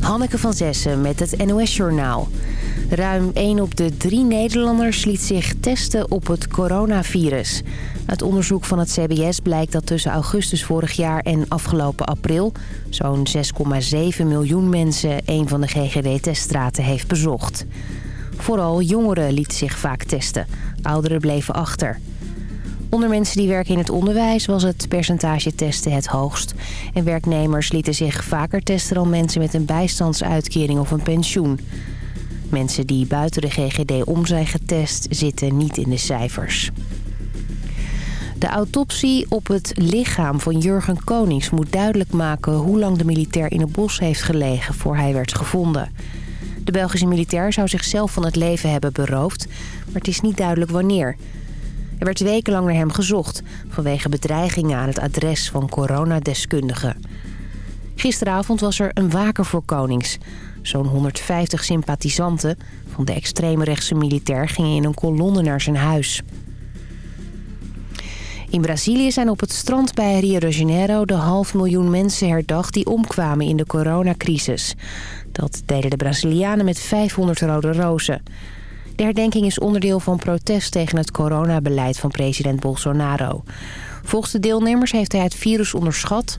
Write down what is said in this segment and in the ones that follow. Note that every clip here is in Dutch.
Hanneke van Zessen met het NOS-journaal. Ruim 1 op de 3 Nederlanders liet zich testen op het coronavirus. Uit onderzoek van het CBS blijkt dat tussen augustus vorig jaar en afgelopen april... zo'n 6,7 miljoen mensen een van de GGD-teststraten heeft bezocht. Vooral jongeren lieten zich vaak testen. Ouderen bleven achter. Onder mensen die werken in het onderwijs was het percentage testen het hoogst. En werknemers lieten zich vaker testen dan mensen met een bijstandsuitkering of een pensioen. Mensen die buiten de GGD om zijn getest zitten niet in de cijfers. De autopsie op het lichaam van Jurgen Konings moet duidelijk maken... hoe lang de militair in het bos heeft gelegen voor hij werd gevonden. De Belgische militair zou zichzelf van het leven hebben beroofd... maar het is niet duidelijk wanneer... Er werd wekenlang naar hem gezocht... vanwege bedreigingen aan het adres van coronadeskundigen. Gisteravond was er een waker voor Konings. Zo'n 150 sympathisanten van de extreemrechtse militair... gingen in een kolonne naar zijn huis. In Brazilië zijn op het strand bij Rio de Janeiro... de half miljoen mensen herdacht die omkwamen in de coronacrisis. Dat deden de Brazilianen met 500 rode rozen... De herdenking is onderdeel van protest tegen het coronabeleid van president Bolsonaro. Volgens de deelnemers heeft hij het virus onderschat...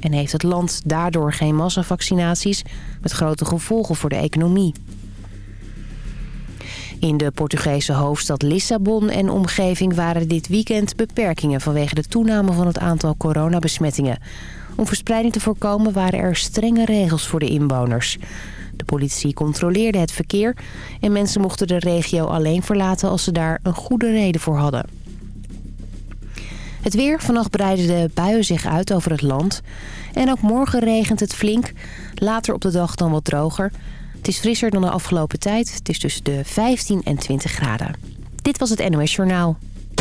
en heeft het land daardoor geen massavaccinaties... met grote gevolgen voor de economie. In de Portugese hoofdstad Lissabon en omgeving waren dit weekend beperkingen... vanwege de toename van het aantal coronabesmettingen. Om verspreiding te voorkomen waren er strenge regels voor de inwoners... De politie controleerde het verkeer en mensen mochten de regio alleen verlaten als ze daar een goede reden voor hadden. Het weer. Vannacht breiden de buien zich uit over het land. En ook morgen regent het flink. Later op de dag dan wat droger. Het is frisser dan de afgelopen tijd. Het is tussen de 15 en 20 graden. Dit was het NOS Journaal.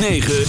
106.9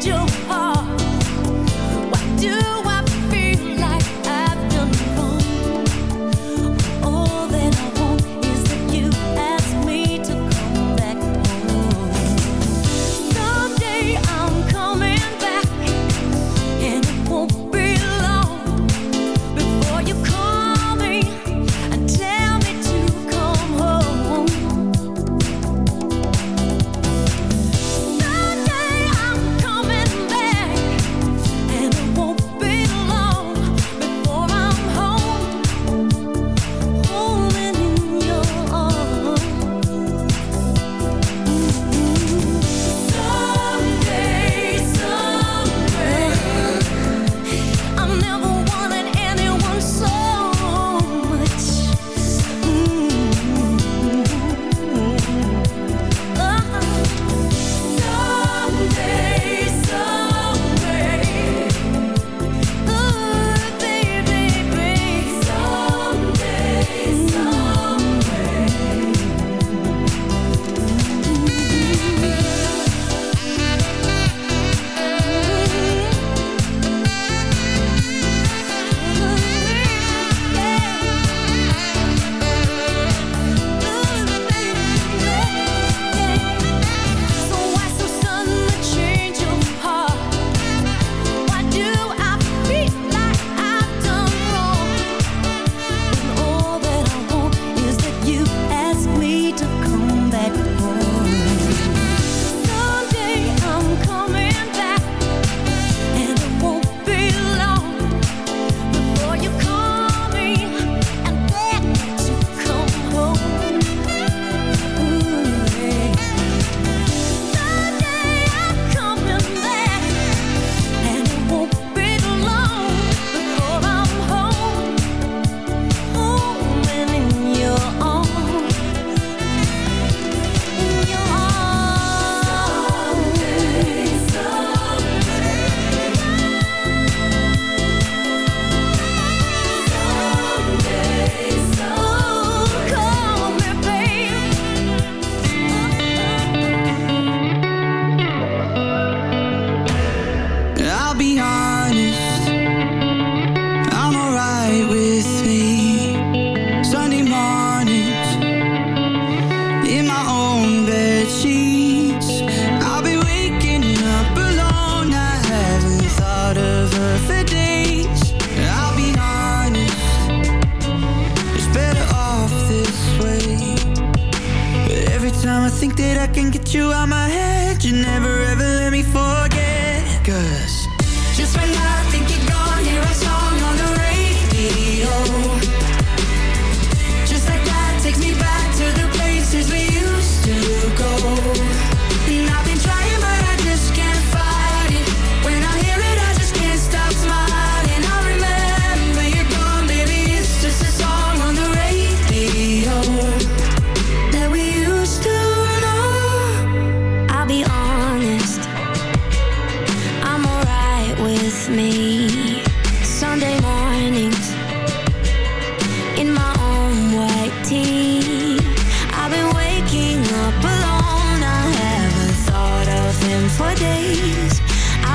need you.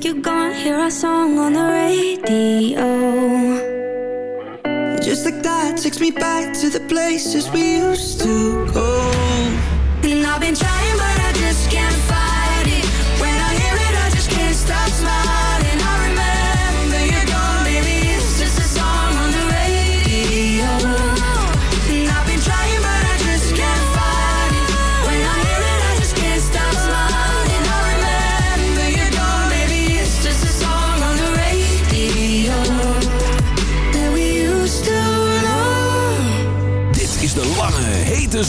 think you're gone, hear our song on the radio. Just like that, takes me back to the places we used to go. And I've been trying, but I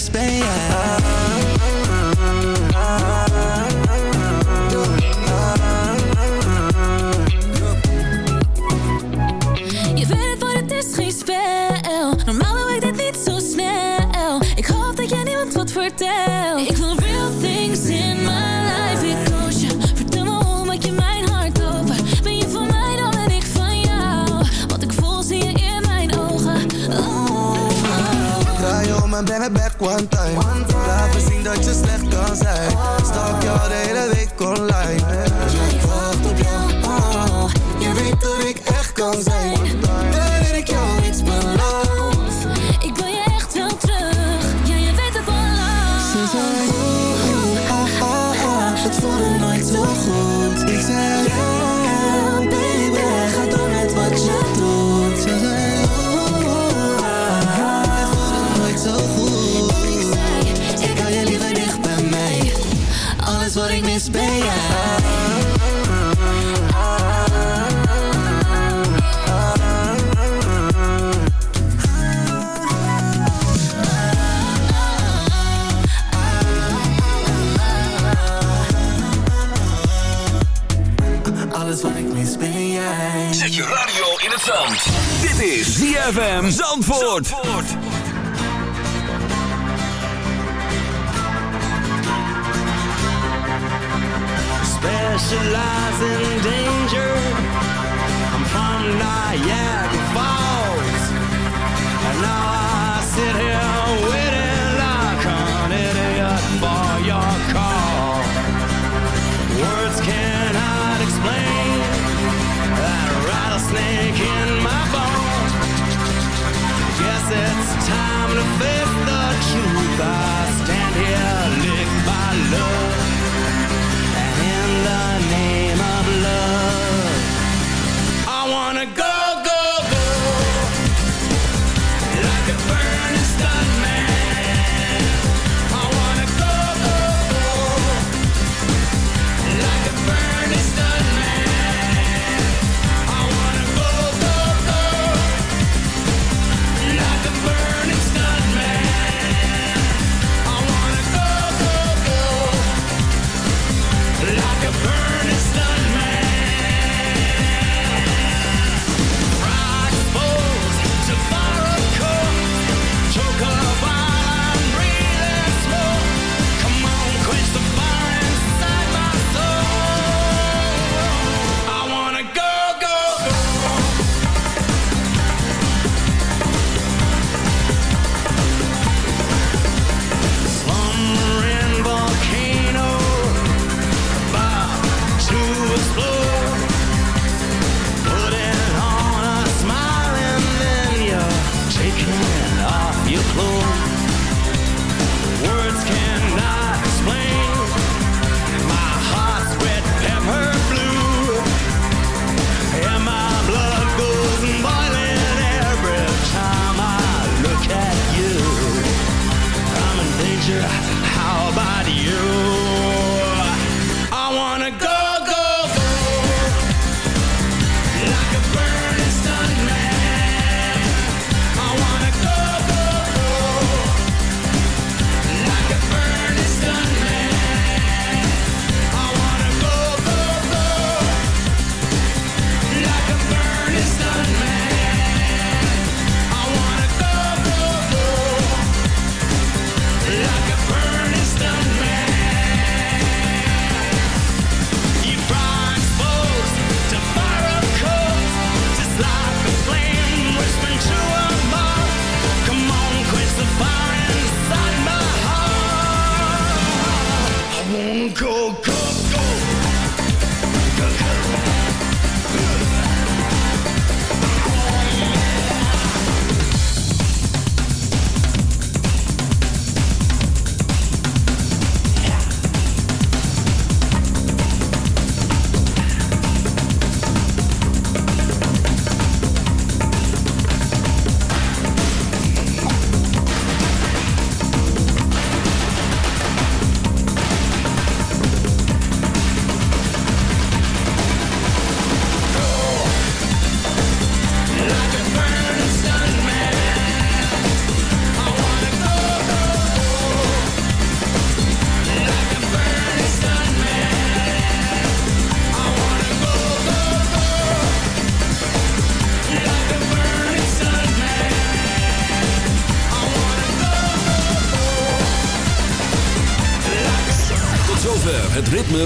Spain. zo slecht kan zijn. Stak je de hele week online trots ben jij. Zet je radio in het zand. Dit is ZFM Zandvoort. Zandvoort. lies in danger. I'm from Nyan.